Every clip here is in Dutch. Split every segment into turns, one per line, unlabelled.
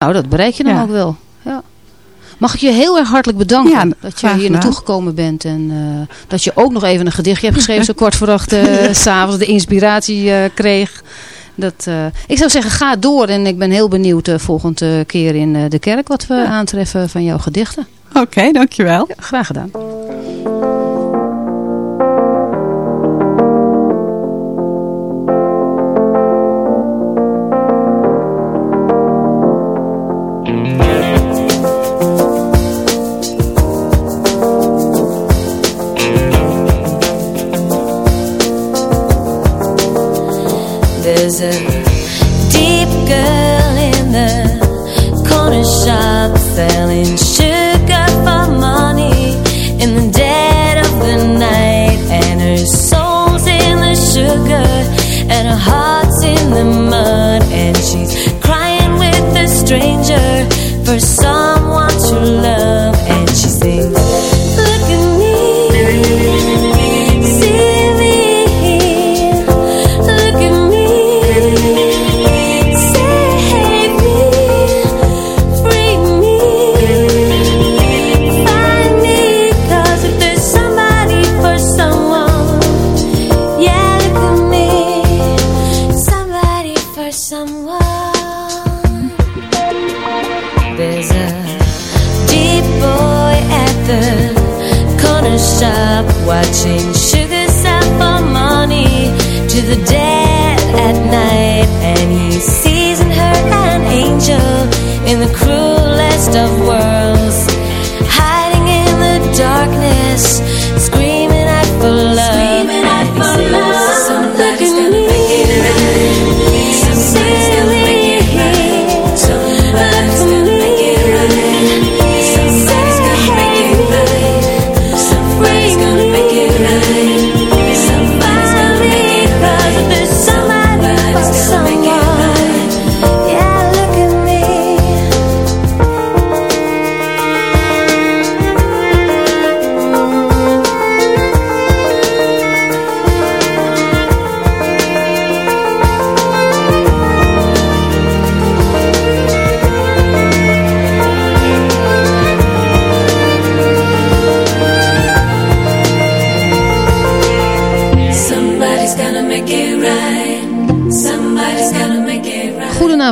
Nou, dat bereik je dan
Ja.
ook wel. Ja. Mag ik je heel erg hartelijk bedanken
Ja,
dat je hier naartoe gekomen bent. En eh, dat je ook nog even een gedichtje hebt geschreven, zo kwart voor acht s s'avonds de inspiratie eh, kreeg. Dat, ik zou zeggen, ga door. En ik ben heel benieuwd de volgende keer in de kerk wat we aantreffen van jouw gedichten.
Oké, dankjewel.
Graag gedaan.
deserve of worlds hiding in the darkness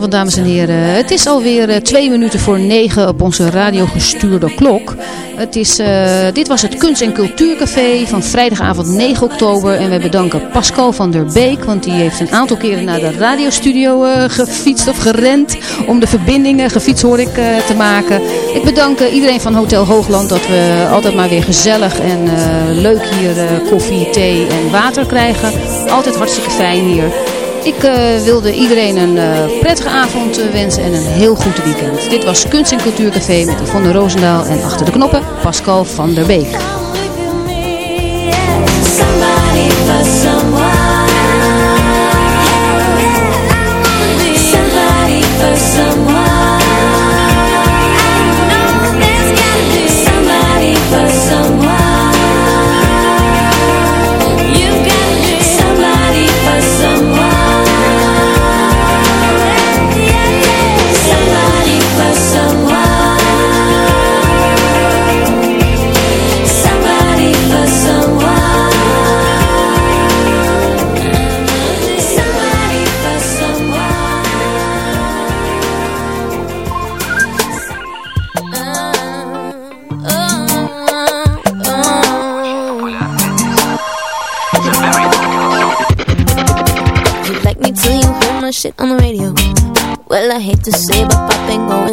Dames en heren. Het is alweer eh, twee minuten voor negen op onze radiogestuurde klok. Het is, eh, dit was het Kunst- en Cultuurcafé van vrijdagavond 9 oktober. En we bedanken Pascal van der Beek, want die heeft een aantal keren naar de radiostudio eh, gefietst of gerend. Om de verbindingen, gefietst hoor ik, te maken. Ik bedank iedereen van Hotel Hoogland dat we altijd maar weer gezellig en leuk hier koffie, thee en water krijgen. Altijd hartstikke fijn hier. Ik eh, wilde iedereen een eh, prettige avond eh, wensen en een heel goed weekend. Dit was Kunst- en Cultuurcafé met Yvonne Roosendaal en achter de knoppen Pascal van der Beek.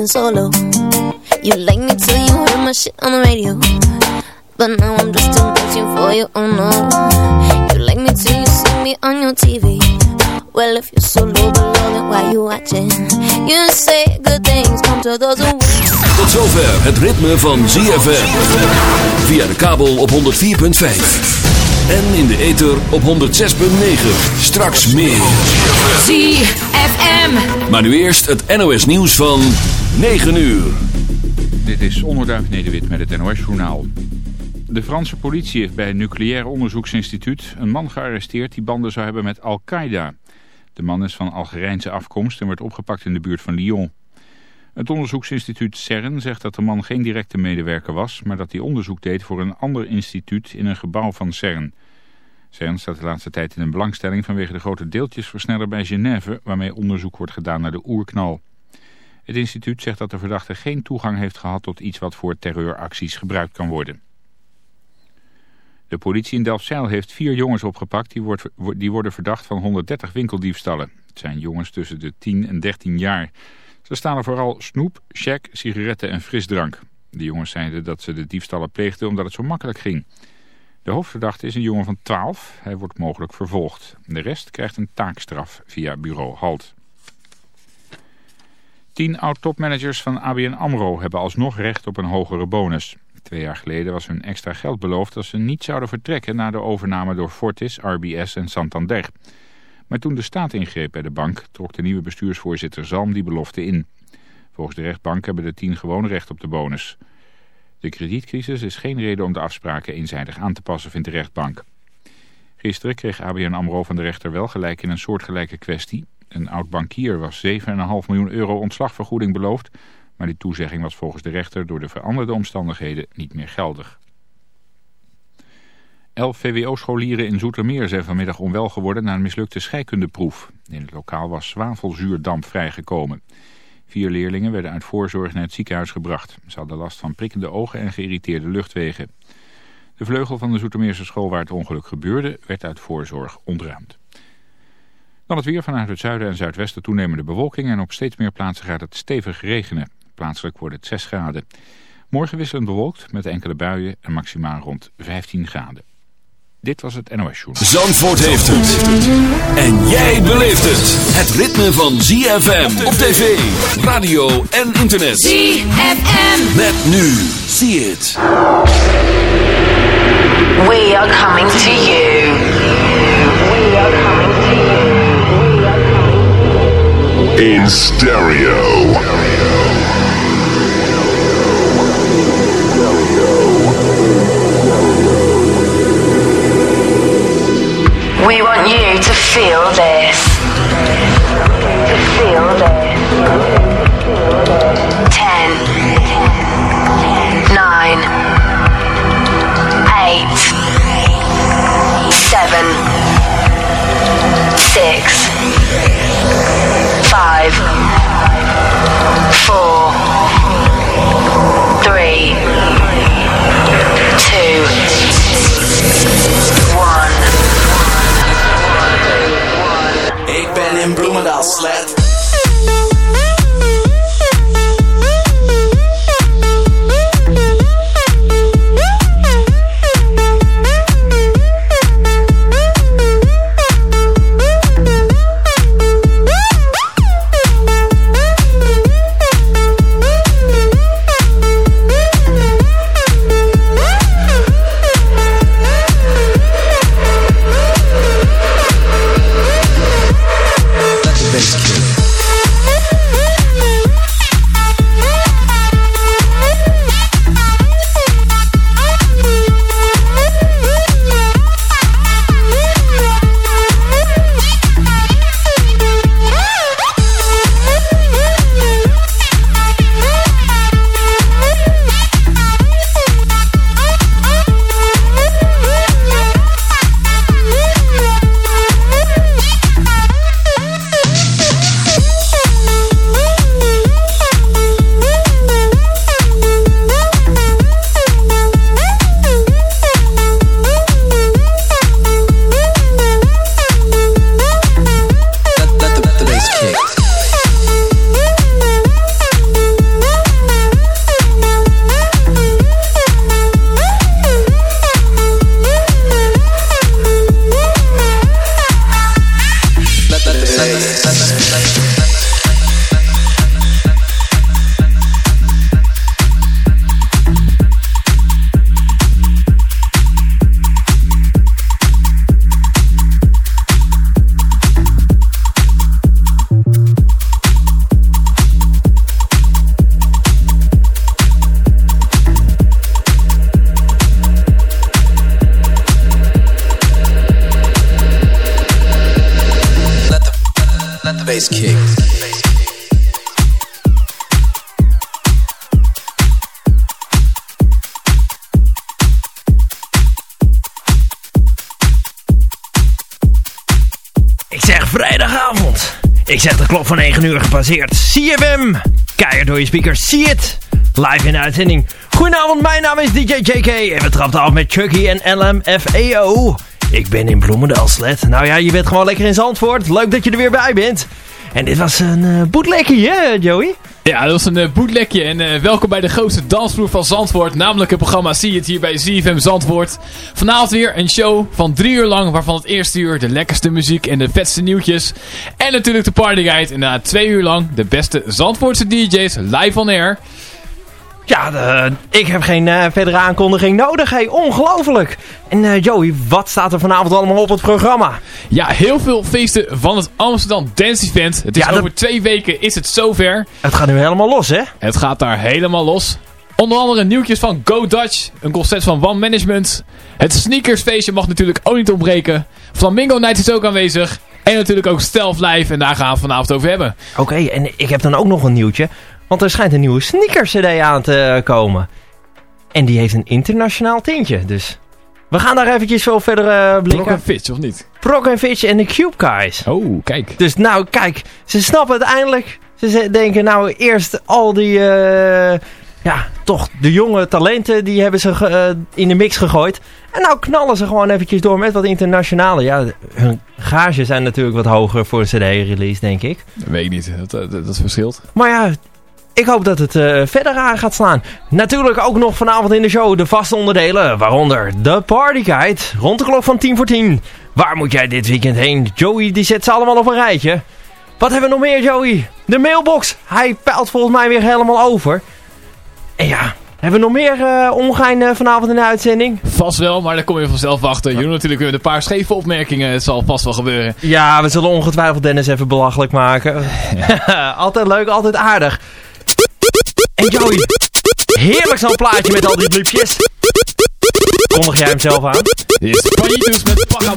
Solo. You like me till you heard my shit on the radio. But now I'm just too much for you, oh no. You like me till you see me on your TV. Well, if you're so low below, then why you watching? You say good things come to those who wait.
Tot zover het ritme van ZFM. Via de kabel op 104.5. En in de ether op 106.9. Straks meer.
ZFM.
Maar nu eerst het NOS nieuws van 9 uur.
Dit is Onderduif Nederwit met het NOS-journaal. De Franse politie heeft bij een nucleair onderzoeksinstituut een man gearresteerd die banden zou hebben met Al-Qaeda. De man is van Algerijnse afkomst en werd opgepakt in de buurt van Lyon. Het onderzoeksinstituut CERN zegt dat de man geen directe medewerker was, maar dat hij onderzoek deed voor een ander instituut in een gebouw van CERN. CERN staat de laatste tijd in een belangstelling vanwege de grote deeltjesversneller bij Genève, waarmee onderzoek wordt gedaan naar de oerknal. Het instituut zegt dat de verdachte geen toegang heeft gehad tot iets wat voor terreuracties gebruikt kan worden. De politie in Delfzijl heeft vier jongens opgepakt die, die worden verdacht van 130 winkeldiefstallen. Het zijn jongens tussen de 10 en 13 jaar. Ze staan er vooral snoep, check, sigaretten en frisdrank. De jongens zeiden dat ze de diefstallen pleegden omdat het zo makkelijk ging. De hoofdverdachte is een jongen van 12. Hij wordt mogelijk vervolgd. De rest krijgt een taakstraf via bureau HALT. Tien oud-topmanagers van ABN AMRO hebben alsnog recht op een hogere bonus. Twee jaar geleden was hun extra geld beloofd als ze niet zouden vertrekken na de overname door Fortis, RBS en Santander. Maar toen de staat ingreep bij de bank trok de nieuwe bestuursvoorzitter Zalm die belofte in. Volgens de rechtbank hebben de tien gewoon recht op de bonus. De kredietcrisis is geen reden om de afspraken eenzijdig aan te passen, vindt de rechtbank. Gisteren kreeg ABN AMRO van de rechter wel gelijk in een soortgelijke kwestie. Een oud-bankier was 7,5 miljoen euro ontslagvergoeding beloofd... maar die toezegging was volgens de rechter door de veranderde omstandigheden niet meer geldig. Elf VWO-scholieren in Zoetermeer zijn vanmiddag onwel geworden na een mislukte scheikundeproef. In het lokaal was zwavelzuurdamp vrijgekomen. Vier leerlingen werden uit voorzorg naar het ziekenhuis gebracht. Ze hadden last van prikkende ogen en geïrriteerde luchtwegen. De vleugel van de Zoetermeerse school waar het ongeluk gebeurde werd uit voorzorg ontruimd. Dan het weer vanuit het zuiden en zuidwesten toenemende bewolking en op steeds meer plaatsen gaat het stevig regenen. Plaatselijk wordt het 6 graden. Morgen wisselend bewolkt met enkele buien en maximaal rond 15 graden. Dit was het NOS Show.
Zandvoort heeft het. En jij beleeft het. Het ritme van ZFM op tv, radio en internet.
ZFM.
Met nu. See it.
We are coming to you. We are coming to you.
In stereo.
We want you to feel this. To feel this.
De klok van 9 uur gepasseerd. CFM. Keihard door je speakers. Zie het. Live in de uitzending. Goedenavond, mijn naam is DJ JK. En we trappen af met Chucky en LMFAO. Ik ben in Bloemendaal, Slet. Nou ja, je bent gewoon lekker in Zandvoort. Leuk dat je er weer bij bent. En dit was een uh, hè Joey?
Ja, dat was een uh, boetlekje. En uh, welkom bij de grootste dansvloer van Zandvoort. Namelijk het programma Zie het hier bij ZFM Zandvoort. Vanavond weer een show van drie uur lang. Waarvan het eerste uur de lekkerste muziek en de vetste nieuwtjes. En natuurlijk de partyguide. En na twee uur lang de beste Zandvoortse DJ's live on air.
Ja, de, ik heb geen uh, verdere aankondiging nodig. Hey, ongelooflijk. En uh, Joey, wat staat er vanavond allemaal op het programma?
Ja, heel veel feesten van het Amsterdam Dance Event. Het is
Ja,
over twee weken is het zover.
Het gaat nu helemaal los, hè?
Het gaat daar helemaal los. Onder andere nieuwtjes van Go Dutch, een concert van One Management. Het sneakersfeestje mag natuurlijk ook niet ontbreken. Flamingo Night is ook aanwezig. En natuurlijk ook Stealth Live en daar gaan we vanavond over hebben.
Oké, en ik heb dan ook nog een nieuwtje. Want er schijnt een nieuwe sneakers CD aan te komen. En die heeft een internationaal tintje. Dus we gaan daar eventjes zo verder
Blok
blikken.
en Fitch, of niet?
Prok en Fitch en de Cube Guys.
Oh, kijk.
Dus nou, kijk, ze snappen het eindelijk. Ze denken nou eerst al die, eh, ja, toch de jonge talenten, die hebben ze eh, in de mix gegooid. En nou knallen ze gewoon eventjes door met wat internationale. Ja, hun gages zijn natuurlijk wat hoger voor een CD-release, denk ik.
Weet ik niet, dat, dat, dat verschilt.
Maar ja, ik hoop dat het eh, verder aan gaat slaan. Natuurlijk ook nog vanavond in de show de vaste onderdelen. Waaronder de Party Guide. Rond de klok van 10 voor 10. Waar moet jij dit weekend heen? Joey die zet ze allemaal op een rijtje. Wat hebben we nog meer Joey? De mailbox. Hij peilt volgens mij weer helemaal over. En ja, hebben we nog meer eh ongein eh, vanavond in de uitzending?
Vast wel, maar daar kom je vanzelf achter. Jullie natuurlijk weer een paar scheve opmerkingen. Het zal vast wel gebeuren.
Ja, we zullen ongetwijfeld Dennis even belachelijk maken. altijd leuk, altijd aardig. Joey, heerlijk zo'n plaatje met al die bliepjes. Kondig jij hem zelf aan?
Dit is Panitus met Paga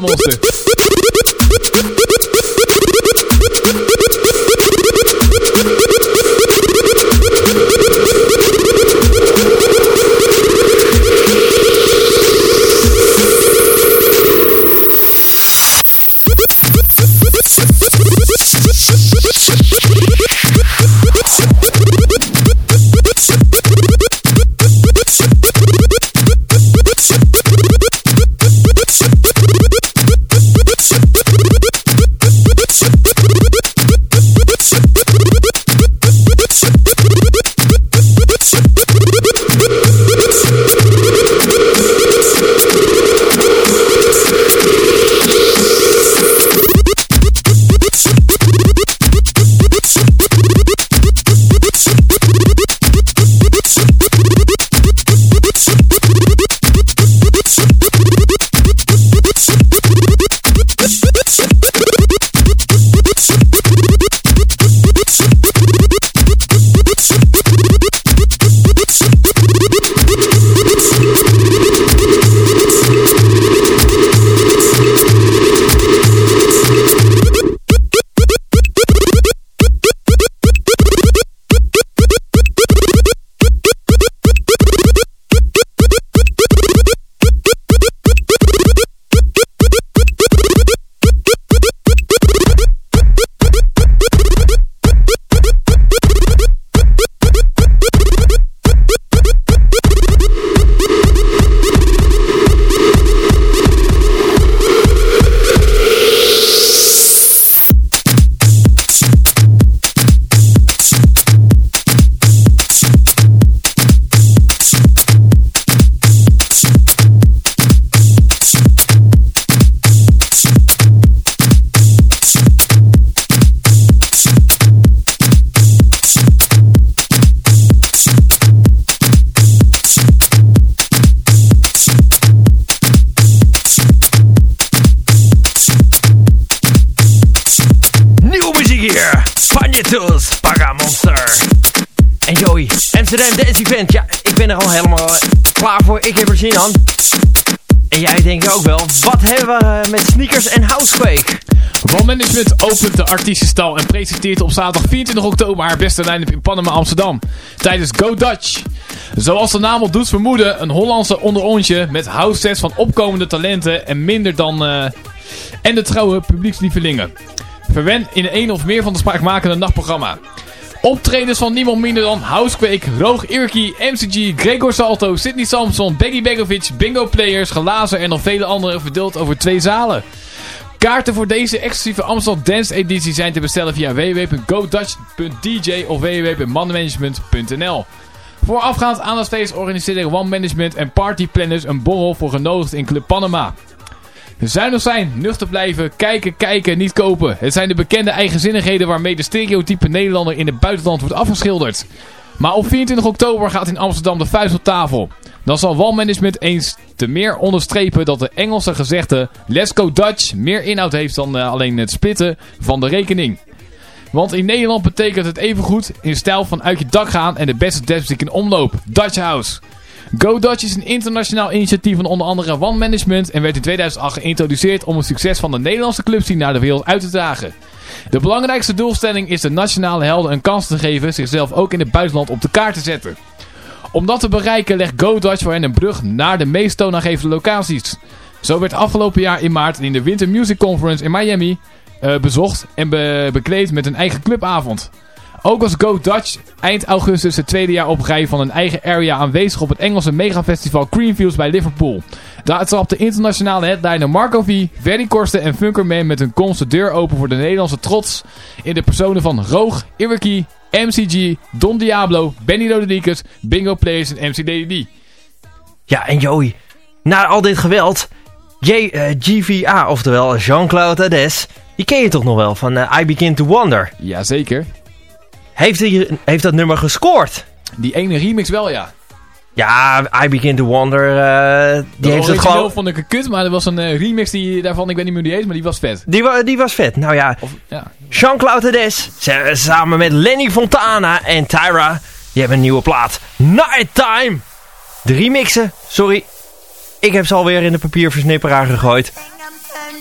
artiestenstal en presenteert op zaterdag 24 oktober haar beste line-up in Panama, Amsterdam. Tijdens Go Dutch. Zoals de naam al doet vermoeden, een Hollandse onderontje met house sets van opkomende talenten en minder dan... eh, en de trouwe publiekslievelingen. Verwen in een of meer van de smaakmakende nachtprogramma. Optredens van niemand minder dan Housequake, Roog Irki, MCG, Gregor Salto, Sidney Samson, Beggy Begovic, Bingo Players, Glazer en nog vele anderen verdeeld over twee zalen. Kaarten voor deze exclusieve Amstel Dance editie zijn te bestellen via www.godutch.dj of www.manmanagement.nl. Voorafgaand aan het feest organiseren One Management en Party Planners een borrel voor genodigd in Club Panama. Zuinig zijn, nuchter blijven, kijken, kijken, niet kopen. Het zijn de bekende eigenzinnigheden waarmee de stereotype Nederlander in het buitenland wordt afgeschilderd. Maar op 24 oktober gaat in Amsterdam de vuist op tafel. Dan zal walmanagement eens te meer onderstrepen dat de Engelse gezegde Let's Go Dutch meer inhoud heeft dan uh, alleen het splitten van de rekening. Want in Nederland betekent het evengoed in stijl van uit je dak gaan en de beste dance in omloop. Dutch House. Go Dutch is een internationaal initiatief van onder andere One Management en werd in 2008 geïntroduceerd om het succes van de Nederlandse clubscene naar de wereld uit te dragen. De belangrijkste doelstelling is de nationale helden een kans te geven zichzelf ook in het buitenland op de kaart te zetten. Om dat te bereiken legt Go Dutch voor hen een brug naar de meest toonaangevende locaties. Zo werd afgelopen jaar in maart in de Winter Music Conference in Miami uh, bezocht en be bekleed met een eigen clubavond. Ook was Go Dutch eind augustus het tweede jaar op rij van een eigen area aanwezig op het Engelse megafestival Greenfields bij Liverpool. Daar trapte internationale headliner Marco V, Verdi Korsten en Funkerman met hun komst de deur open voor de Nederlandse trots in de personen van Roog, Irwiki, MCG, Don Diablo, Benny Rodriguez, Bingo Players en MCDD.
Ja, en Joey, na al dit geweld, J, uh, GVA, oftewel Jean-Claude Ades, die ken je toch nog wel van uh, I Begin to Wonder?
Jazeker.
Heeft, hij, heeft dat nummer gescoord?
Die ene remix wel, ja.
Ja, I Begin to Wonder, uh, die heeft het gewoon...
vond ik een kut, maar er was een uh, remix die, daarvan, ik weet niet meer hoe die heet, maar die was vet.
Die, wa die was vet, nou ja. Of, ja. Jean-Claude Ades, samen met Lenny Fontana en Tyra, die hebben een nieuwe plaat. Nighttime! De remixen, sorry, ik heb ze alweer in de papierversnipperaar gegooid.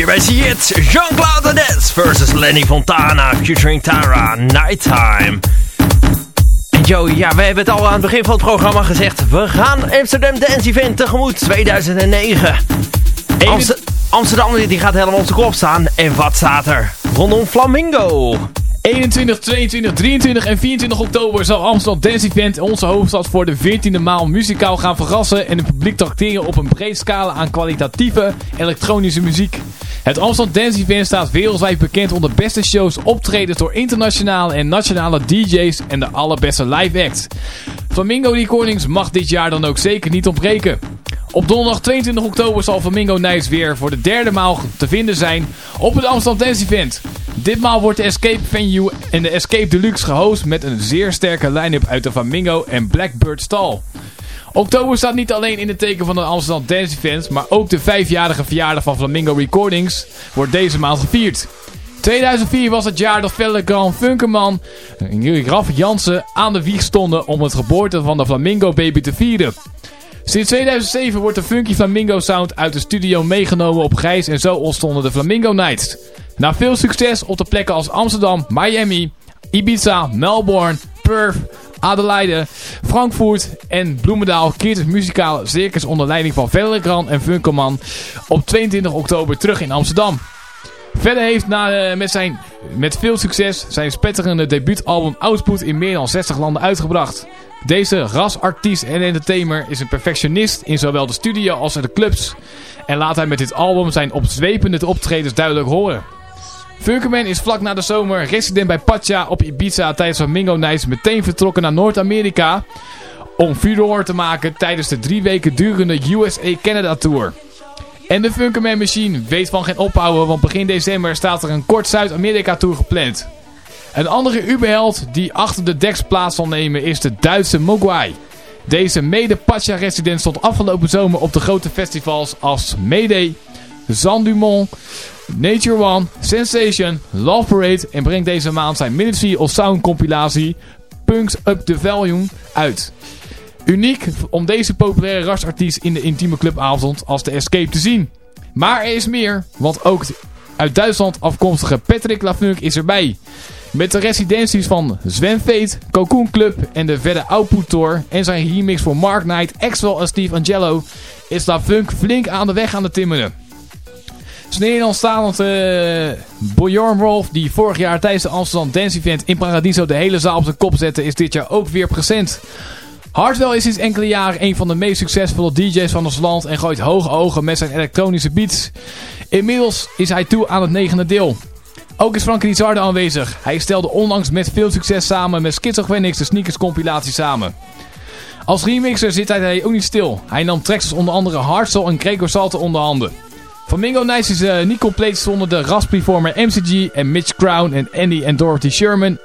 hier bij See It. Jean-Claude Dance versus Lenny Fontana featuring Tara Nighttime. En Joey, ja, we hebben het al aan het begin van het programma gezegd. We gaan Amsterdam Dance Event tegemoet 2009. Amst Amsterdam die gaat helemaal op de kop staan. En wat staat er? Rondom Flamingo.
21, 22, 23 en 24 oktober zal Amsterdam Dance Event onze hoofdstad voor de 14e maal muzikaal gaan verrassen en het publiek tracteren op een breed scala aan kwalitatieve elektronische muziek. Het Amsterdam Dance Event staat wereldwijd bekend onder beste shows, optredens door internationale en nationale DJ's en de allerbeste live acts. Flamingo Recordings mag dit jaar dan ook zeker niet ontbreken. Op donderdag 22 oktober zal Flamingo Nights weer voor de derde maal te vinden zijn op het Amsterdam Dance Event. Ditmaal wordt de Escape Venue en de Escape Deluxe gehost met een zeer sterke line-up uit de Flamingo en Blackbird stal. Oktober staat niet alleen in het teken van de Amsterdam Dance Event, maar ook de vijfjarige verjaardag van Flamingo Recordings wordt deze maand gevierd. 2004 was het jaar dat Felle Grand Funkerman en Raf Jansen aan de wieg stonden om het geboorte van de Flamingo Baby te vieren. Sinds 2007 wordt de Funky Flamingo Sound uit de studio meegenomen op reis en zo ontstonden de Flamingo Nights. Na veel succes op de plekken als Amsterdam, Miami, Ibiza, Melbourne, Perth, Adelaide, Frankfurt en Bloemendaal keert het muzikale circus onder leiding van Vellegrand en Funkelman op 22 oktober terug in Amsterdam. Verder heeft na, uh, met, zijn, met veel succes zijn spetterende debuutalbum Output in meer dan 60 landen uitgebracht. Deze rasartiest en entertainer is een perfectionist in zowel de studio als in de clubs. En laat hij met dit album zijn opzwepende optredens duidelijk horen. Funkerman is vlak na de zomer resident bij Pacha op Ibiza tijdens Flamingo Nights meteen vertrokken naar Noord-Amerika om furore te maken tijdens de drie weken durende USA Canada Tour. En de Funkerman Machine weet van geen ophouden, want begin december staat er een kort Zuid-Amerika Tour gepland. Een andere Uberheld die achter de deks plaats zal nemen is de Duitse Mogwai. Deze mede-Pacha-resident stond afgelopen zomer op de grote festivals als Mayday, Zandumont, Nature One, Sensation, Love Parade en brengt deze maand zijn Ministry of Sound compilatie Punks Up the Volume uit. Uniek om deze populaire rasartiest in de intieme clubavond als de Escape te zien. Maar er is meer, want ook uit Duitsland afkomstige Patrick Lafunk is erbij. Met de residenties van Sven Cocoon Club en de verder Output Tour en zijn remix voor Mark Knight, Axwell en Steve Angelo is Lafunk flink aan de weg aan de timmeren. Nederlandstalig uh, Bjorn Rolf, die vorig jaar tijdens de Amsterdam Dance Event in Paradiso de hele zaal op zijn kop zette, is dit jaar ook weer present. Hardwell is sinds enkele jaren een van de meest succesvolle DJ's van ons land en gooit hoge ogen met zijn elektronische beats. Inmiddels is hij toe aan het negende deel. Ook is Frank Rizardo aanwezig. Hij stelde onlangs met veel succes samen met Schizophrenics de sneakers compilatie samen. Als remixer zit hij ook niet stil. Hij nam tracks als onder andere Hardstyle en Gregor Salto onder handen. Flamingo Nights is uh, niet compleet zonder de Raspberry-vormer MCG en Mitch Crown en Andy en Dorothy Sherman,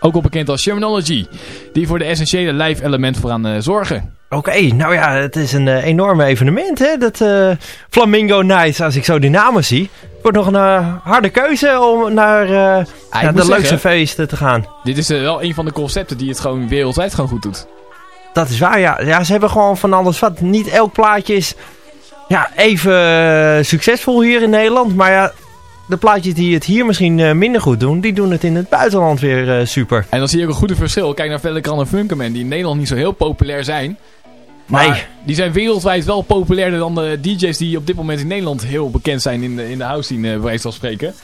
ook al bekend als Shermanology, die voor de essentiële live element vooraan uh, zorgen.
Oké, nou ja, het is een uh, enorme evenement hè, dat Flamingo Nights, als ik zo die namen zie. Wordt nog een harde keuze om naar, naar de leukste feesten te gaan.
Dit is wel een van de concepten die het gewoon wereldwijd gewoon goed doet.
Dat is waar, ja. Ja, ze hebben gewoon van alles wat. Niet elk plaatje is ja, even uh, succesvol hier in Nederland. Maar ja, de plaatjes die het hier misschien uh, minder goed doen, die doen het in het buitenland weer uh, super.
En dan zie je ook een goede verschil. Kijk naar Vellekan en Funkerman, die in Nederland niet zo heel populair zijn. Maar nee. die zijn wereldwijd wel populairder dan de DJ's die op dit moment in Nederland heel bekend zijn in de, in de house scene, bij van spreken.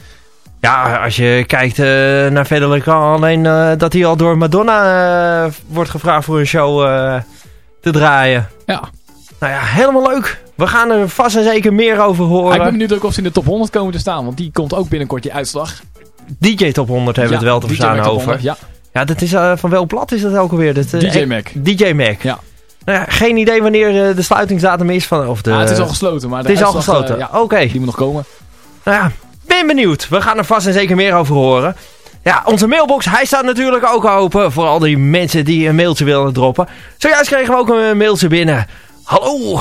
Ja, als je kijkt uh, naar Federico, alleen uh, dat hij al door Madonna uh, wordt gevraagd voor een show te draaien.
Ja.
Nou ja, helemaal leuk. We gaan er vast en zeker meer over horen.
ik ben benieuwd ook of ze in de top 100 komen te staan, want die komt ook binnenkort die uitslag.
DJ Top 100 hebben we het wel te verstaan over. 100,
ja.
ja, dat is, van welk blad is dat ook alweer? Dat,
DJ Mac.
DJ Mac.
Ja.
Nou ja, geen idee wanneer de sluitingsdatum is. Van, of de,
ja, het is al gesloten. Maar de
het is al gesloten, ja, oké.
Die moet nog komen.
Nou ja, ben benieuwd. We gaan er vast en zeker meer over horen. Ja, onze mailbox, hij staat natuurlijk ook open voor al die mensen die een mailtje willen droppen. Zojuist kregen we ook een mailtje binnen. Hallo.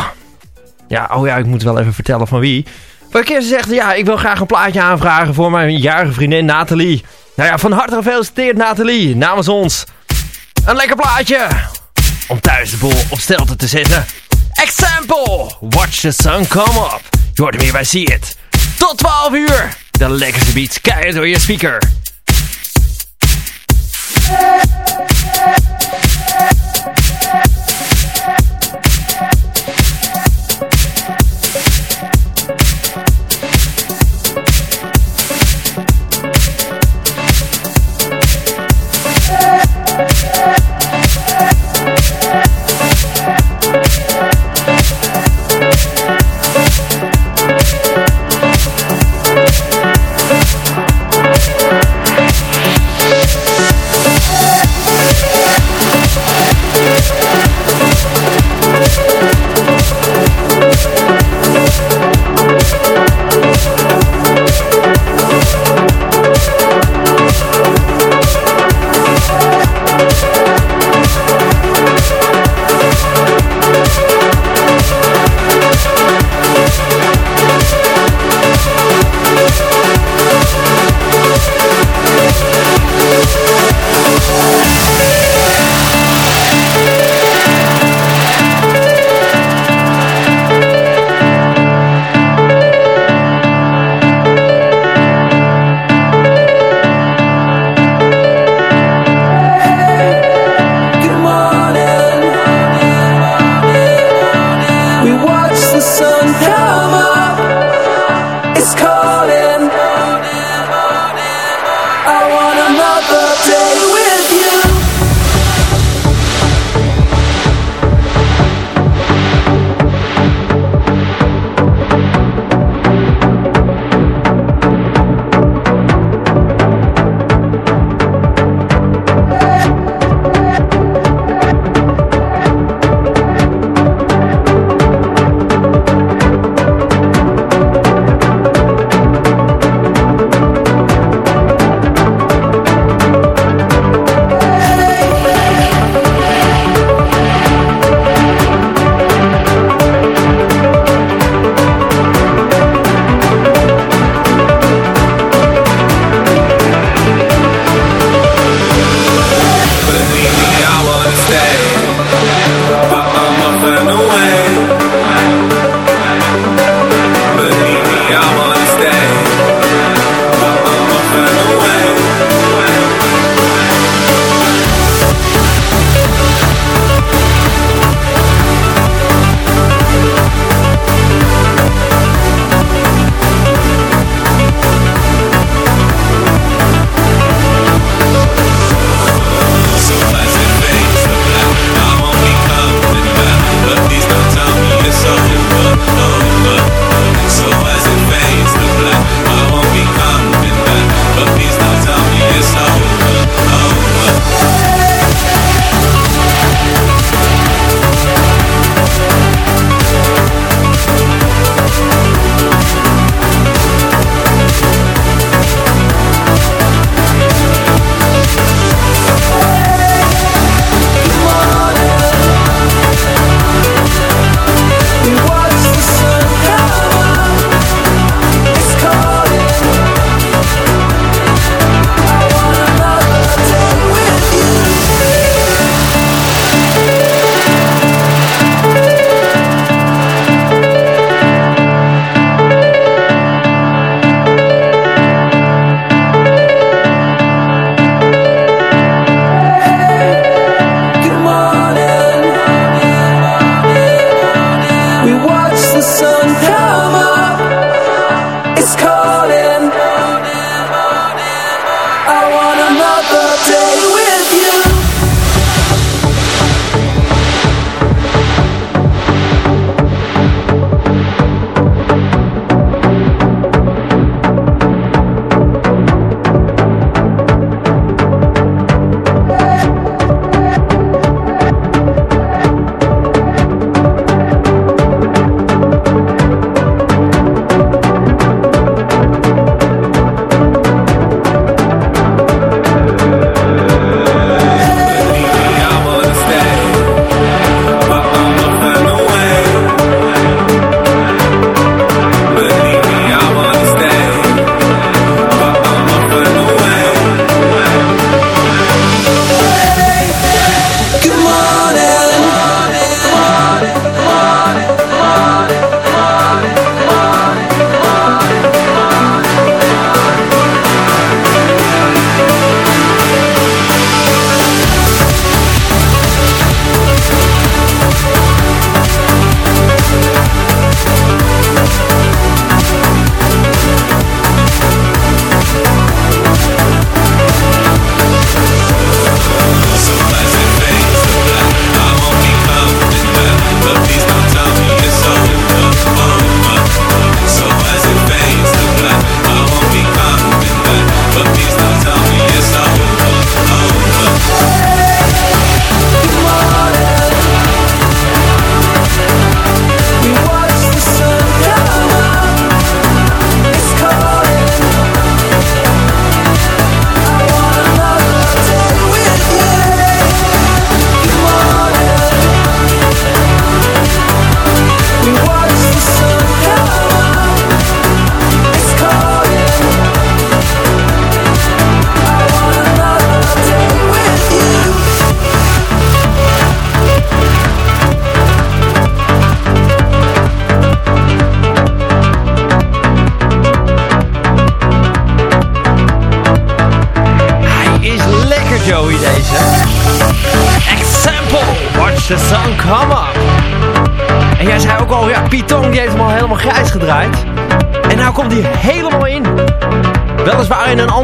Ja, oh ja, ik moet wel even vertellen van wie. ze zegt, ja, ik wil graag een plaatje aanvragen voor mijn jarige vriendin Nathalie. Nou ja, van harte gefeliciteerd Nathalie, namens ons. Een lekker plaatje. Om thuis de boel op stelte te zetten. Example, watch the sun come up. Je hoort hem hier bij See It.
Tot 12 uur. De lekkerste beats keihard door je speaker.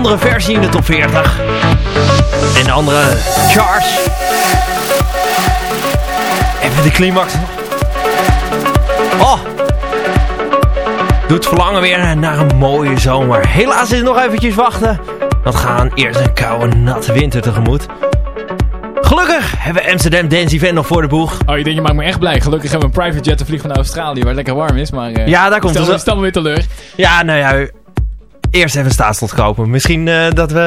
Andere versie in de top 40. En de andere Charles. Even de climax. Oh. Doet verlangen weer naar een mooie zomer. Helaas is het nog eventjes wachten. Want we gaan eerst een koude, natte winter tegemoet. Gelukkig hebben we Amsterdam Dance Event nog voor de boeg.
Oh, je denkt, je maakt me echt blij. Gelukkig hebben we een private jet te vliegen van Australië, waar het lekker warm is. Maar eh,
Ja, daar komt
stel,
het.
stel me weer teleur.
Ja, nou ja. Eerst even een staatslot kopen. Misschien eh, dat we...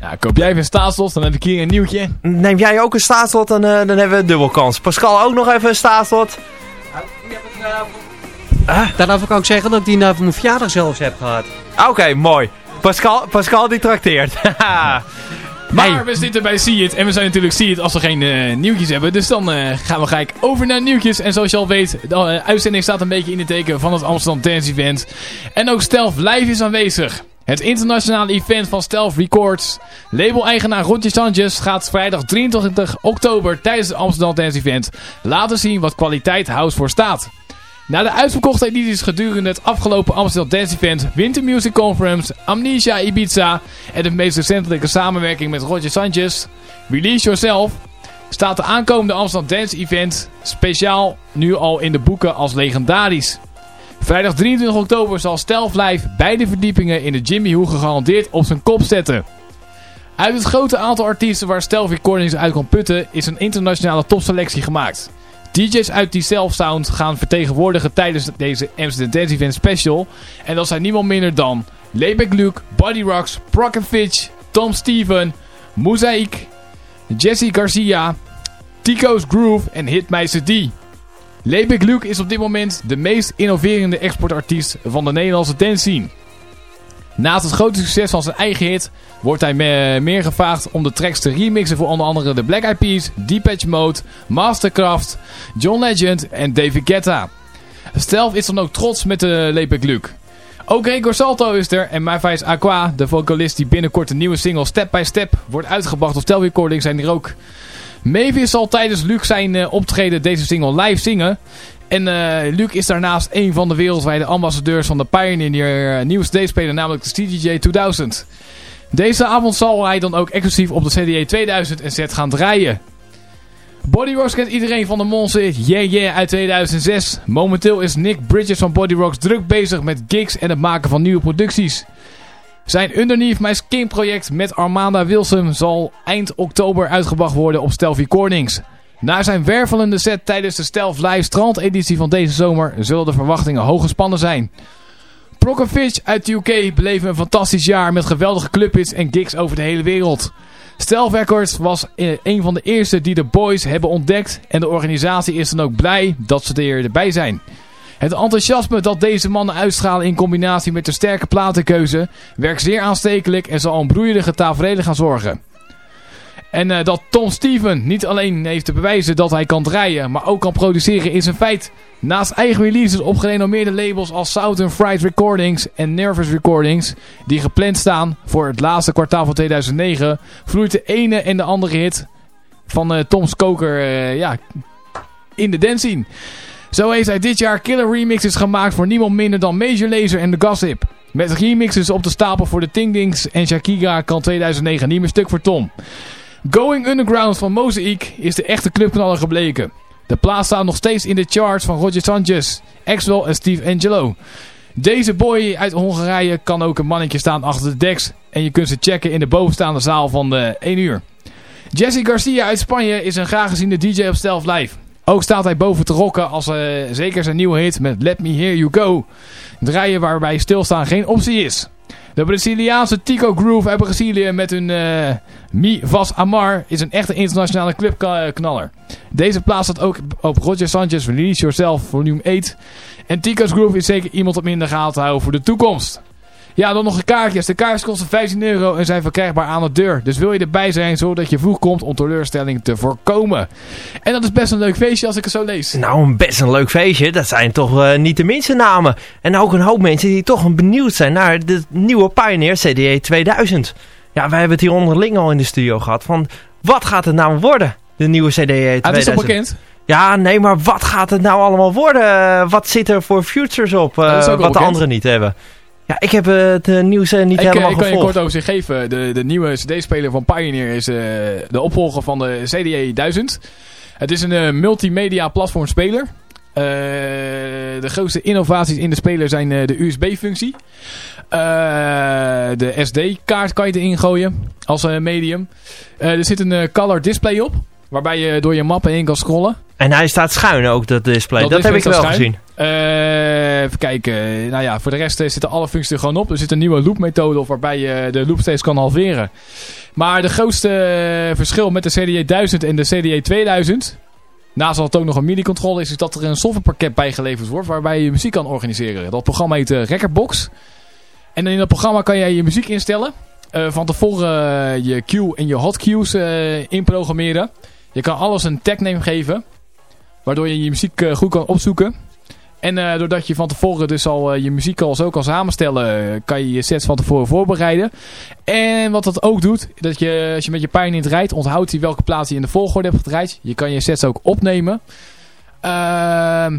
Ja, koop jij even een staatslot, dan heb ik hier een nieuwtje.
Neem jij ook een staatslot, dan, eh, dan hebben we dubbel kans. Pascal ook nog even een staatslot.
Daarover kan ik zeggen dat ik die nou voor mijn verjaardag zelfs heb gehad.
Oké, mooi. Pascal, Pascal die trakteert.
Maar
Hey.
we zitten bij See It. En we zijn natuurlijk See It als we geen eh, nieuwtjes hebben. Dus dan eh, gaan we gelijk over naar nieuwtjes. En zoals je al weet, de eh, uitzending staat een beetje in het teken van het Amsterdam Dance Event. En ook Stealth Live is aanwezig. Het internationale event van Stealth Records. Label-eigenaar Roger Sanchez gaat vrijdag 23 oktober tijdens het Amsterdam Dance Event laten zien wat kwaliteit house voor staat. Na de uitverkochte edities gedurende het afgelopen Amsterdam Dance Event, Winter Music Conference, Amnesia Ibiza en de meest recentelijke samenwerking met Roger Sanchez, Release Yourself, staat de aankomende Amsterdam Dance Event speciaal nu al in de boeken als legendarisch. Vrijdag 23 oktober zal Stealth Live beide verdiepingen in de Jimmy Hoe gegarandeerd op zijn kop zetten. Uit het grote aantal artiesten waar Stealth Recordings uit kan putten is een internationale topselectie gemaakt. DJ's uit die Self Sound gaan vertegenwoordigen tijdens deze Amsterdam Dance Event Special. En dat zijn niemand minder dan Layback Luke, Body Rocks, Proc Fitch, Tom Steven, Mosaic, Jesse Garcia, Tico's Groove en Hitmeister D. Layback Luke is op dit moment de meest innoverende exportartiest van de Nederlandse dance scene. Naast het grote succes van zijn eigen hit wordt hij me- meer gevraagd om de tracks te remixen voor onder andere de Black Eyed Peas, Depeche Mode, Mastercraft, John Legend en David Guetta. Stealth is dan ook trots met de Layback Luke. Ook Gregor Salto is er en Mavis Aqua, de vocalist die binnenkort een nieuwe single Step by Step wordt uitgebracht op Stealth Recording zijn hier ook. Mavis zal tijdens Luke zijn eh, optreden deze single live zingen. En eh Luc is daarnaast een van de wereldwijde ambassadeurs van de Pioneer er, eh, nieuwe CD spelen, namelijk de CDJ 2000. Deze avond zal hij dan ook exclusief op de CDJ 2000 en set gaan draaien. Body Rocks kent iedereen van de Monster Yeah Yeah uit 2006. Momenteel is Nick Bridges van Body Rocks druk bezig met gigs en het maken van nieuwe producties. Zijn Underneath My Skin project met Armanda Wilson zal eind oktober uitgebracht worden op Stealth Recordings. Na zijn wervelende set tijdens de Stealth Live strandeditie van deze zomer zullen de verwachtingen hoog gespannen zijn. Fish uit de UK beleven een fantastisch jaar met geweldige clubhits en gigs over de hele wereld. Stealth Records was eh, een van de eerste die de boys hebben ontdekt en de organisatie is dan ook blij dat ze er erbij zijn. Het enthousiasme dat deze mannen uitstralen in combinatie met de sterke platenkeuze werkt zeer aanstekelijk en zal een broeiende tafereelen gaan zorgen. En eh, dat Tom Steven niet alleen heeft te bewijzen dat hij kan draaien, maar ook kan produceren is een feit. Naast eigen releases op gerenommeerde labels als Southern Fried Recordings en Nervous Recordings, die gepland staan voor het laatste kwartaal van 2009, vloeit de ene en de andere hit van eh, Tom Skoker eh, ja, in de dance scene. Zo heeft hij dit jaar killer remixes gemaakt voor niemand minder dan Major Lazer en The Gossip. Met remixes op de stapel voor de Ting Dings en Shakira kan 2009 niet meer stuk voor Tom. Going Underground van Mosaic is de echte clubknaller gebleken. De plaats staat nog steeds in de charts van Roger Sanchez, Axwell en Steve Angelo. Deze boy uit Hongarije kan ook een mannetje staan achter de decks. En je kunt ze checken in de bovenstaande zaal van de 1 uur. Jesse Garcia uit Spanje is een graag geziene DJ op Stealth Live. Ook staat hij boven te rocken als eh, zeker zijn nieuwe hit met Let Me Hear You Go. Draaien waarbij stilstaan geen optie is. De Braziliaanse Tico Groove uit Brazilië met hun eh, Mi Vas Amar is een echte internationale clubknaller. Deze plaats staat ook op Roger Sanchez Release Yourself Volume 8. En Tico's Groove is zeker iemand om in de gaten te houden voor de toekomst. Ja, dan nog een kaartjes. De kaartjes kosten 15 euro en zijn verkrijgbaar aan de deur. Dus wil je erbij zijn, zodat je vroeg komt om teleurstelling te voorkomen. En dat is best een leuk feestje als ik het zo lees.
Nou, een best een leuk feestje. Dat zijn toch eh, niet de minste namen. En ook een hoop mensen die toch benieuwd zijn naar de nieuwe Pioneer CDE 2000. Ja, wij hebben het hier onderling al in de studio gehad. Van, wat gaat het nou worden? De nieuwe CDE 2000.
Ah, het is al bekend.
Ja, nee, maar wat gaat het nou allemaal worden? Wat zit er voor futures op, eh, wat de anderen niet hebben? Ja, ik heb eh, het eh, nieuws eh, niet
Ik,
helemaal
ik kan je een
gevolgd.
kort overzicht geven. De, de nieuwe CD-speler van Pioneer is de opvolger van de CDA 1000. Het is een multimedia platform speler. De grootste innovaties in de speler zijn de USB-functie. de SD-kaart kan je erin gooien als medium. Er zit een color display op. Waarbij je door je mappen heen kan scrollen.
En hij staat schuin ook, dat display. Dat,
Dat
heb ik wel
schuin.
gezien.
Eh, even kijken. Nou ja, voor de rest eh, zitten alle functies er gewoon op. Er zit een nieuwe loopmethode op waarbij je de loop steeds kan halveren. Maar de grootste eh, verschil met de CDA 1000 en de CDA 2000... Naast dat het ook nog een MIDI-controle is, is dat er een softwarepakket bijgeleverd wordt waarbij je muziek kan organiseren. Dat programma heet eh, Recordbox. En in dat programma kan jij je muziek instellen. Eh, van tevoren eh, je cue en je hot cues eh, inprogrammeren. Je kan alles een tagname geven. Waardoor je je muziek eh, goed kan opzoeken. En eh, doordat je van tevoren dus al eh, je muziek al zo kan samenstellen, kan je je sets van tevoren voorbereiden. En wat dat ook doet, dat je als je met je Pioneer rijdt, onthoudt hij welke plaats je in de volgorde hebt gedraaid. Je kan je sets ook opnemen. Ehm,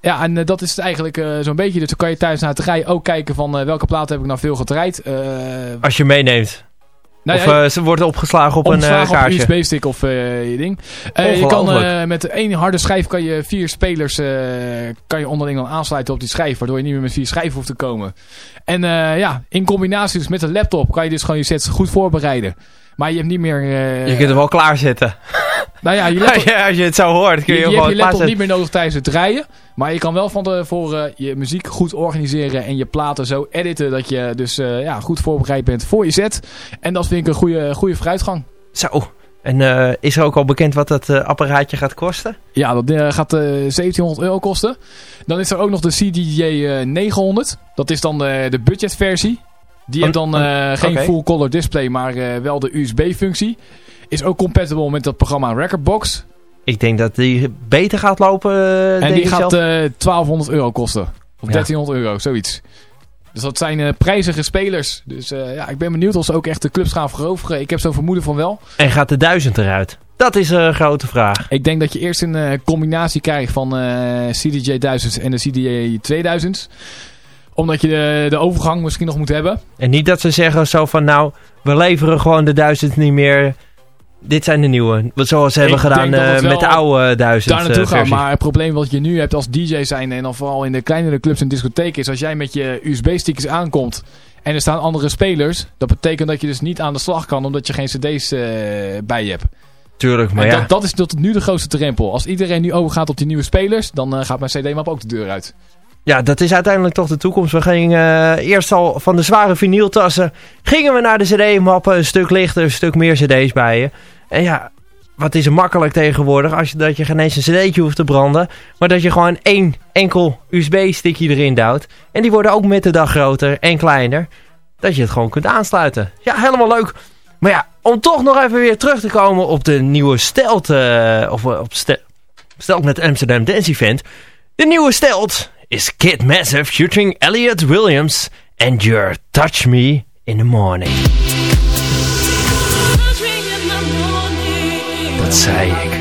ja, en dat is het eigenlijk zo'n beetje. Dus dan kan je tijdens na het rijden ook kijken van welke plaat heb ik nou veel gedraaid.
Als je meeneemt.
Nou
of eh, ze wordt opgeslagen op een
op
kaartje.
een USB-stick of eh, je ding. Je kan met één harde schijf kan je vier spelers kan je onderling dan aansluiten op die schijf. Waardoor je niet meer met vier schijven hoeft te komen. En ja, in combinatie dus met een laptop kan je dus gewoon je sets goed voorbereiden. Maar je hebt niet meer...
je kunt hem wel klaarzetten.
Nou ja, je laptop,
Ja, als je het zo hoort, kun
je,
je,
hebt je laptop niet meer nodig tijdens het rijden. Maar je kan wel van tevoren je muziek goed organiseren en je platen zo editen dat je dus eh, ja, goed voorbereid bent voor je set. En dat vind ik een goede, goede vooruitgang.
Zo. En eh, is er ook al bekend wat dat eh, apparaatje gaat kosten?
Ja, dat gaat eh 1700 euro kosten. Dan is er ook nog de CDJ eh, 900. Dat is dan de, de budgetversie. Die heeft dan eh, geen
oké.
full color display, maar wel de USB-functie. Is ook compatible met dat programma Recordbox.
Ik denk dat die beter gaat lopen. eh,
En die gaat
zelf.
eh 1200 euro kosten. Of
Ja.
1300 euro, zoiets. Dus dat zijn eh, prijzige spelers. Dus ja, ik ben benieuwd of ze ook echt de clubs gaan veroveren. Ik heb zo'n vermoeden van wel.
En gaat de duizend eruit? Dat is een grote vraag.
Ik denk dat je eerst een combinatie krijgt van CDJ 1000 en de CDJ 2000. Omdat je de, de overgang misschien nog moet hebben.
En niet dat ze zeggen zo van nou, we leveren gewoon de duizend niet meer. Dit zijn de nieuwe. Wat Zoals ze hebben gedaan eh, met de oude duizend
Daar naartoe
eh,
gaan.
versie.
Maar het probleem wat je nu hebt als DJ zijn en dan vooral in de kleinere clubs en discotheken is als jij met je USB-stickers aankomt en er staan andere spelers. Dat betekent dat je dus niet aan de slag kan omdat je geen cd's eh, bij je hebt.
Tuurlijk, maar
en
ja.
dat, dat is tot nu de grootste drempel. Als iedereen nu overgaat op die nieuwe spelers, dan eh, gaat mijn cd-map ook de deur uit.
Ja, dat is uiteindelijk toch de toekomst. We gingen eh, eerst al van de zware vinyltassen. Gingen we naar de cd-mappen. Een stuk lichter, een stuk meer cd's bij je. En ja, wat is er makkelijk tegenwoordig. Als je, dat je geen eens een cd'tje hoeft te branden. Maar dat je gewoon één enkel USB-stickje erin duwt. En die worden ook met de dag groter en kleiner. Dat je het gewoon kunt aansluiten. Ja, helemaal leuk. Maar ja, om toch nog even weer terug te komen op de nieuwe stelt. eh, of eh, op stel, stelt met Amsterdam Dance Event. De nieuwe stelt is Kid Massive featuring Elliot Williams and Your Touch Me in the Morning. Dat zei ik.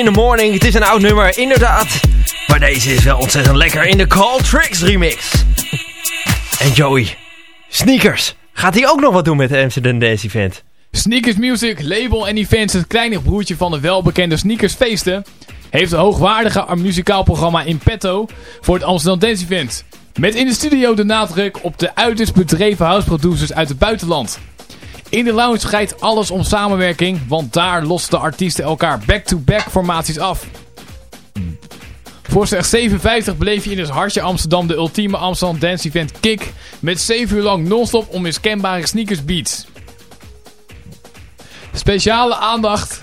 In the Morning, het is een oud nummer, inderdaad. Maar deze is wel ontzettend lekker in de Call Tricks remix. En Joey, sneakers, gaat hij ook nog wat doen met de Amsterdam Dance Event?
Sneakers Music, label en events, het kleine broertje van de welbekende sneakersfeesten, heeft een hoogwaardige muzikaal programma in petto voor het Amsterdam Dance Event. Met in de studio de nadruk op de uiterst bedreven houseproducers uit het buitenland. In de lounge draait alles om samenwerking, want daar lossen de artiesten elkaar back-to-back formaties af. Voor slechts 57 beleef je in het hartje Amsterdam de ultieme Amsterdam Dance Event Kick met 7 uur lang non-stop onmiskenbare sneakers beats. Speciale aandacht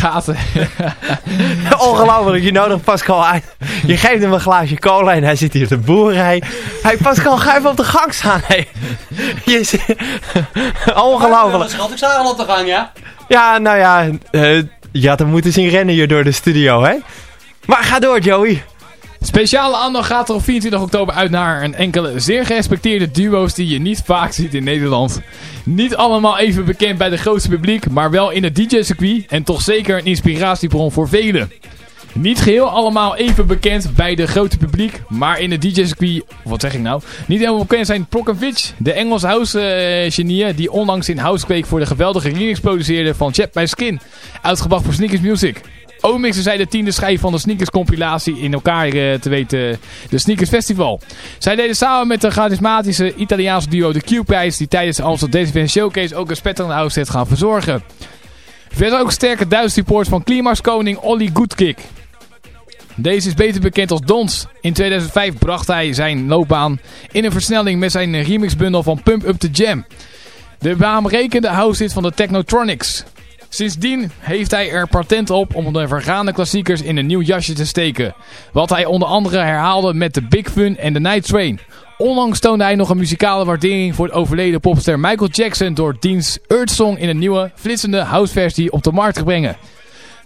gaat...
Ongelooflijk, je nodigt Pascal uit. Je geeft hem een glaasje cola en hij zit hier te boerrij. Hey Pascal, ga even op de gang staan. Hey. Je zit- Ongelooflijk.
Schat, ik sta al op de gang, ja?
Ja, nou ja, eh, je had hem moeten zien rennen hier door de studio, hè? Maar ga door, Joey.
Speciale aandacht gaat er op 24 oktober uit naar een enkele zeer gerespecteerde duo's die je niet vaak ziet in Nederland. Niet allemaal even bekend bij de grootste publiek, maar wel in het DJ-circuit en toch zeker een inspiratiebron voor velen. Niet geheel allemaal even bekend bij de grote publiek, maar in het DJ-circuit, wat zeg ik nou? Niet helemaal bekend zijn Prokovic, de Engelse house-genieën die onlangs in Housequake voor de geweldige remix produceerde van Chat My Skin, uitgebracht voor Sneakers Music. Ook mixen zij de tiende schijf van de Sneakers compilatie in elkaar eh, te weten de Sneakers Festival. Zij deden samen met de charismatische Italiaanse duo de Q-prijs die tijdens de Amsterdam Dance Showcase ook een spetterende house set gaan verzorgen. Verder ook sterke Duitse support van Klima's koning Olly Goodkick. Deze is beter bekend als Dons. In 2005 bracht hij zijn loopbaan in een versnelling met zijn remixbundel van Pump Up The Jam. De baanberekende house hit van de Technotronics. Sindsdien heeft hij er patent op om de vergaande klassiekers in een nieuw jasje te steken. Wat hij onder andere herhaalde met de Big Fun en de Night Train. Onlangs toonde hij nog een muzikale waardering voor het overleden popster Michael Jackson door diens Earth in een nieuwe, flitsende houseversie op de markt te brengen.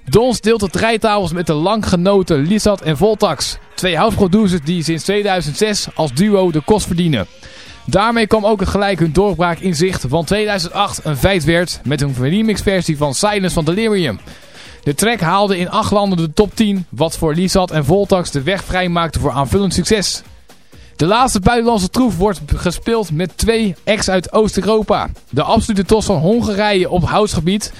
Dons deelt de rijtafels met de lang genoten Lizard en Voltax. Twee house producers die sinds 2006 als duo de kost verdienen. Daarmee kwam ook het gelijk hun doorbraak in zicht, want 2008 een feit werd met een remixversie van Silence van Delirium. De track haalde in acht landen de top 10, wat voor Lizard en Voltax de weg vrijmaakte voor aanvullend succes. De laatste buitenlandse troef wordt gespeeld met twee acts uit Oost-Europa. De absolute tos van Hongarije op housegebied.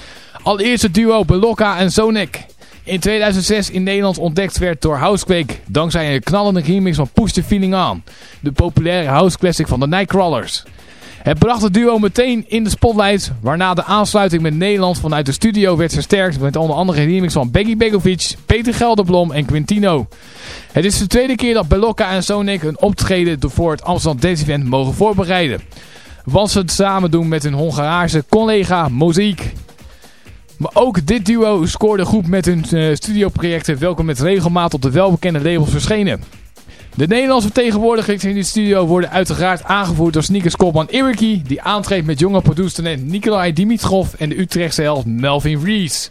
Allereerst het duo Belocca en Sonic. In 2006 in Nederland ontdekt werd door Housequake dankzij een knallende remix van Push the Feeling On. De populaire house classic van de Nightcrawlers. Het bracht het duo meteen in de spotlight, waarna de aansluiting met Nederland vanuit de studio werd versterkt met onder andere remix van Beggy Begovic, Peter Gelderblom en Quintino. Het is de tweede keer dat Belocca en Sonic een optreden voor het Amsterdam Dance Event mogen voorbereiden. Wat ze het samen doen met hun Hongaarse collega Mozaïek. Maar ook dit duo scoorde goed met hun eh, studioprojecten, welke met regelmaat op de welbekende labels verschenen. De Nederlandse vertegenwoordigers in dit studio worden uiteraard aangevoerd door sneakerskopman Iriki, die aantreedt met jonge producertalent Nikolai Dimitrov en de Utrechtse held Melvin Rees.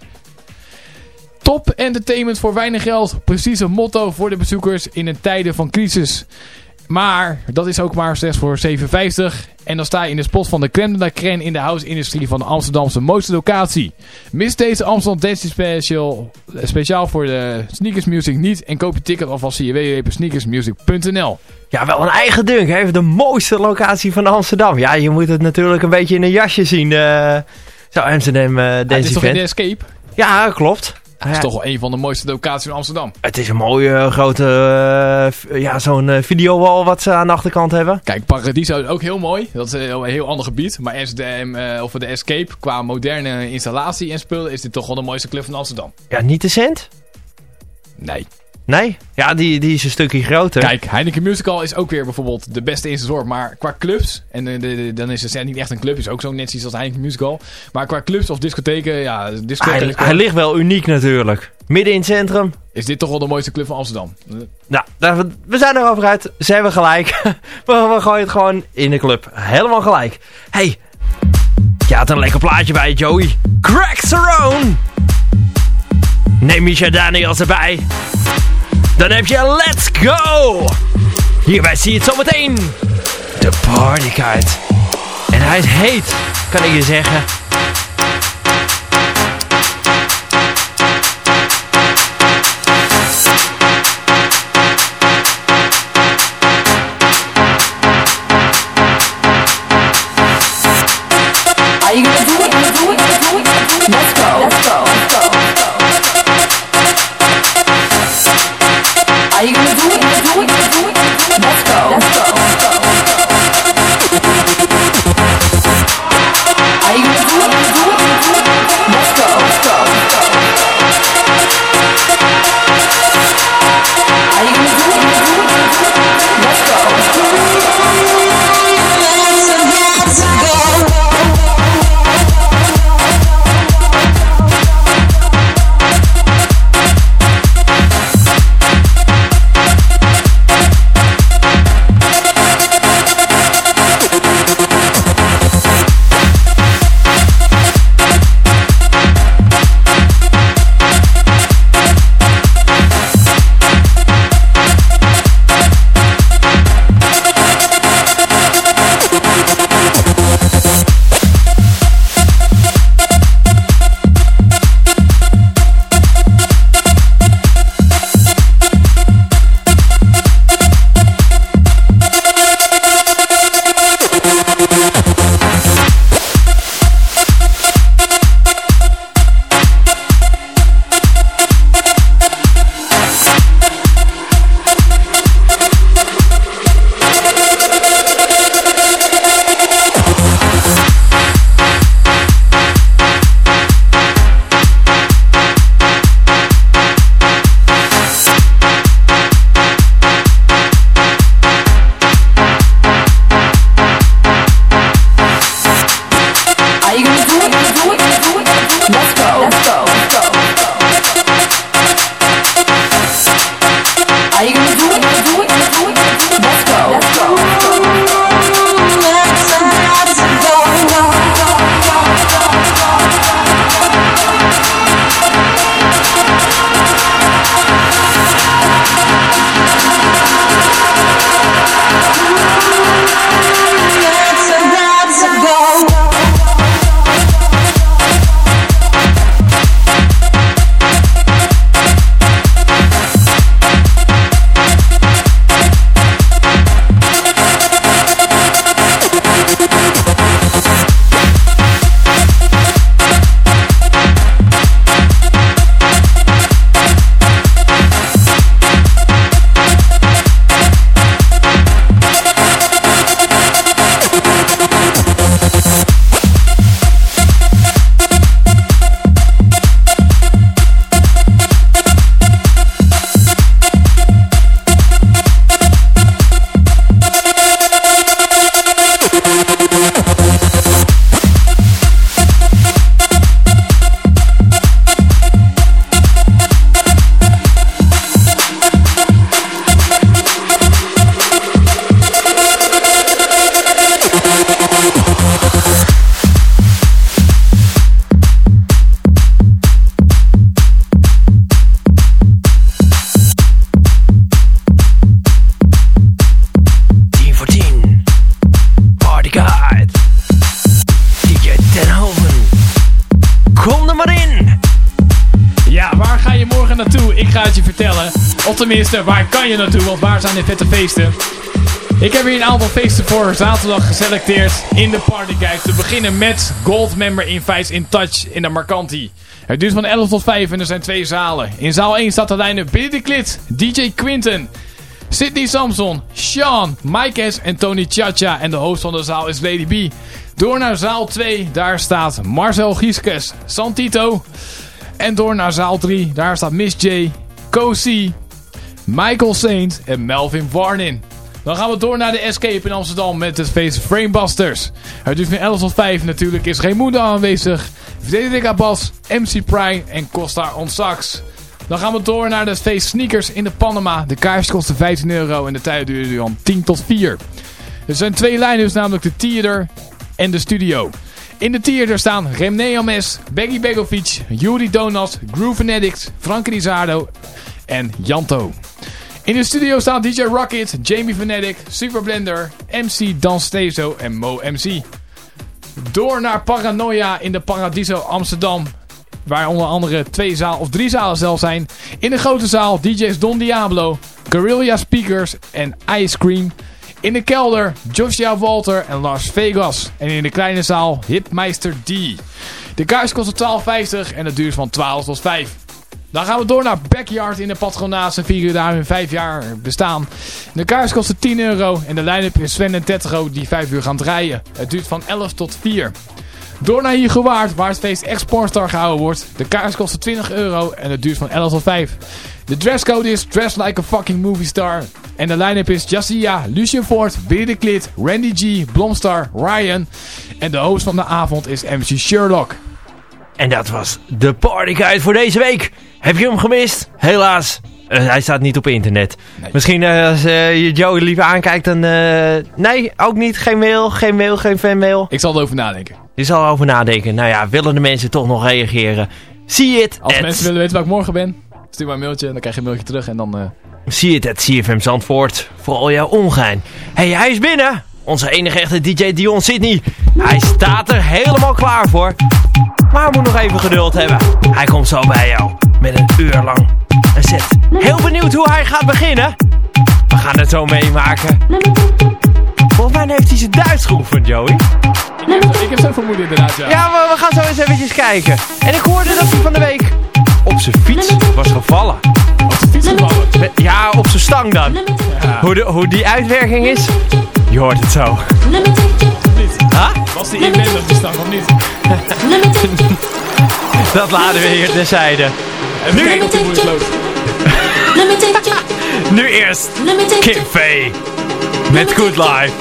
Top entertainment voor weinig geld, precies een motto voor de bezoekers in een tijden van crisis. Maar dat is ook maar slechts voor 57. En dan sta je in de spot van de crème de la crème in de house-industrie van de Amsterdamse mooiste locatie. Mis deze Amsterdam Dance Special speciaal voor de Sneakers Music niet en koop je ticket alvast via www.sneakersmusic.nl.
Ja, wel een eigen dunk. Heeft de mooiste locatie van Amsterdam. Ja, je moet het natuurlijk een beetje in een jasje zien. eh zo, Amsterdam eh
Het
Dance
is toch in
Event.
de Escape?
Ja, klopt.
Het is
Ja,
toch wel een van de mooiste locaties in Amsterdam.
Het is een mooie eh, grote, v- ja, zo'n videowall wat ze aan de achterkant hebben.
Kijk, Paradiso is ook heel mooi. Dat is een heel, ander gebied. Maar Amsterdam, eh, of de Escape, qua moderne installatie en spullen, is dit toch wel de mooiste club van Amsterdam.
Ja, niet de cent?
Nee.
Nee? Ja, die, die is een stukje groter.
Kijk, Heineken Musical is ook weer bijvoorbeeld de beste in zijn soort. Maar qua clubs, en de, de- dan is het niet echt een club, is ook zo net iets als Heineken Musical. Maar qua clubs of discotheken, ja, discotheken
hij, hij ligt wel uniek natuurlijk. Midden in het centrum.
is dit toch wel de mooiste club van Amsterdam.
Nou, we zijn erover uit. Ze hebben gelijk. we, we gooien het gewoon in de club. Helemaal gelijk. Hey, je had een lekker plaatje bij, Joey. Crack Cerrone. Neem Misha Daniels erbij. Dan heb je Let's Go. Hierbij zie je het zometeen. De Partykite. En hij is heet, kan ik je zeggen.
Tenminste, waar kan je naartoe? Want waar zijn de vette feesten? Ik heb hier een aantal feesten voor zaterdag geselecteerd in de Party Guide. Te beginnen met Gold Member Invites in Touch in de Marcanti. Het duurt van 11 tot 5 en er zijn twee zalen. In zaal 1 staat de lijnen Billy de Klit, DJ Quinten, Sydney Samson, Sean, Mike S en Tony Chacha. En de host van de zaal is Lady B. Door naar zaal 2, daar staat Marcel Gieskes, Santito. En door naar zaal 3, daar staat Miss J, Co-C, Michael Saint en Melvin Warnin. Dan gaan we door naar de Escape in Amsterdam met het feest Framebusters. Het duurt van 11 tot 5 natuurlijk is Raimundo aanwezig. VDDK Bas, MC Prime en Costa on Sax. Dan gaan we door naar het feest Sneakers in de Panama. De kaars kosten 15 euro en de tijd duurt van 10 tot 4. Er zijn twee lijnen, dus namelijk de theater en de studio. In de theater staan Remne Ames, Baggy Begovic, Yuri Donas, Groove Addicts, Frank Rizardo en Janto. In de studio staan DJ Rocket, Jamie Vanetic, Super Blender, MC Dan Stezo en Mo MC. Door naar Paranoia in de Paradiso Amsterdam. Waar onder andere twee zaal of drie zalen zelfs zijn. In de grote zaal DJ's Don Diablo, Guerrilla Speakers en Ice Cream. In de kelder Joshua Walter en Las Vegas. En in de kleine zaal Hipmeister D. De kaars kost 12,50 en het duurt van 12 tot 5. Dan gaan we door naar Backyard in de Patronaat. Ze vieren daar hun 5 jaar bestaan. De kaars kost 10 euro en de line-up is Sven en Tetro die 5 uur gaan draaien. Het duurt van 11 tot 4. Door naar hier gewaard, waar het feest echt Pornstar gehouden wordt. De kaars kost 20 euro en het duurt van 11 tot 5. De dresscode is Dress Like a Fucking Movie Star. En de line-up is Jassia, Lucien Ford, Billy de Klit, Randy G, Blomstar, Ryan. En de host van de avond is MC Sherlock.
En dat was de partyguide voor deze week. Heb je hem gemist? Helaas. eh, hij staat niet op internet. Misschien eh, als eh, je Joey liever aankijkt dan... nee, ook niet. Geen mail, geen mail, geen fanmail.
Ik zal erover nadenken.
Je zal erover nadenken. Nou ja, willen de mensen toch nog reageren? Zie het.
Als
at-
mensen willen weten waar ik morgen ben, stuur maar een mailtje en dan krijg je een mailtje terug. En dan...
Zie het, het CFM Zandvoort. Voor al jouw ongein. hey, hij is binnen. Onze enige echte DJ Dion Sydney. Hij staat er helemaal klaar voor. Maar moet nog even geduld hebben. Hij komt zo bij jou. Met een uur lang een set. Heel benieuwd hoe hij gaat beginnen. We gaan het zo meemaken. Volgens mij heeft hij zijn Duits geoefend, Joey.
ik heb zo'n vermoeden inderdaad, ja.
Ja, maar we gaan zo eens eventjes kijken. En ik hoorde dat hij van de week op zijn fiets was gevallen.
Op de fiets gevallen.
Ja, op zijn stang dan. Hoe, de, hoe die uitwerking is, je hoort het zo. Huh?
Was die inwendig die stank of niet?
Dat laten we hier terzijde.
Of die.
Nu eerst Kip V. Met Good Life.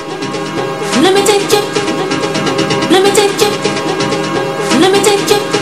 Let me take you. Let me take you. Let me take you.